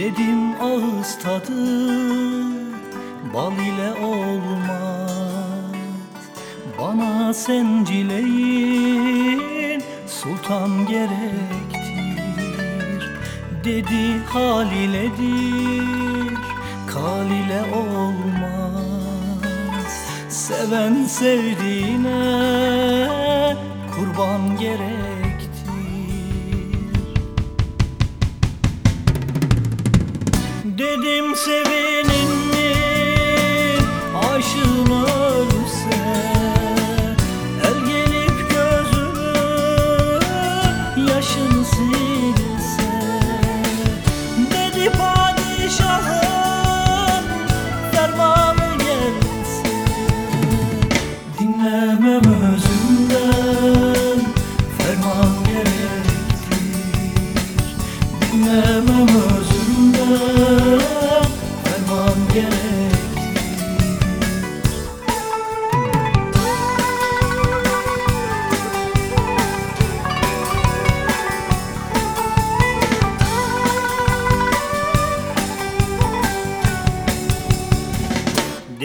Dedim ağız tadı bal ile olmaz. Bana sencileyin sultan gerektir. Dedi hal iledir kal ile olmaz. Seven sevdiğine Dedim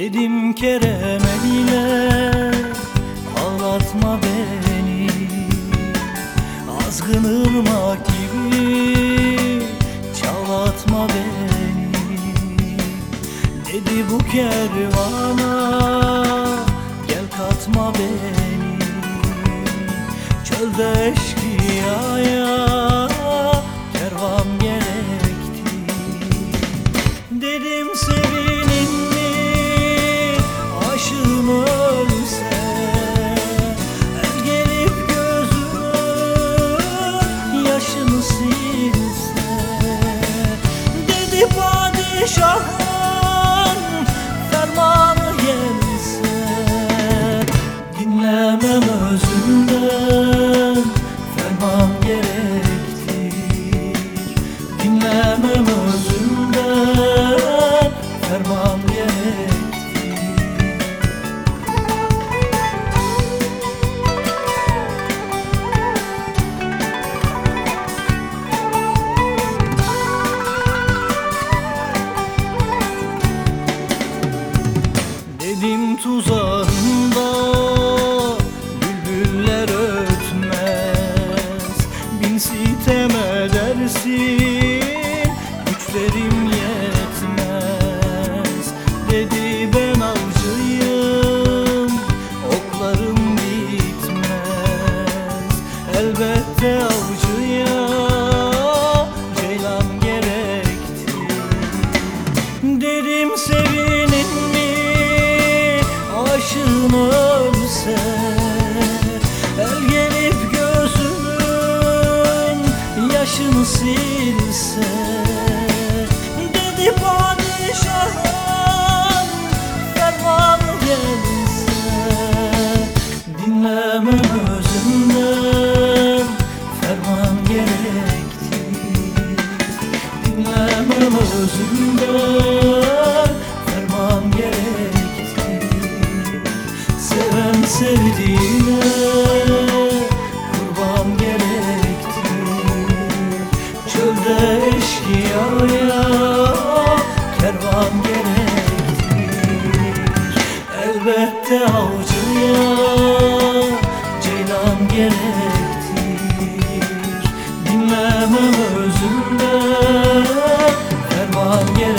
Dedim Kerem ile ağlatma beni. Azgın ırmak gibi. Çalatma beni. Dedi bu kervana gel katma beni. Çölde eşkıyaya yaşını Dedim tuzağında bülbüller ötmez. Bin sitem edersin ölse El gelip gözümün yaşını silse. Dedi padişahın fermanı gelse. Dinlemem özümden ferman gerektir. Dinlemem özümden sevdiğine kurban gerektir. Çölde eşkıyaya kervan gerektir. Elbette avcıya ceylan gerektir. Dinlemem özümden ferman gerektir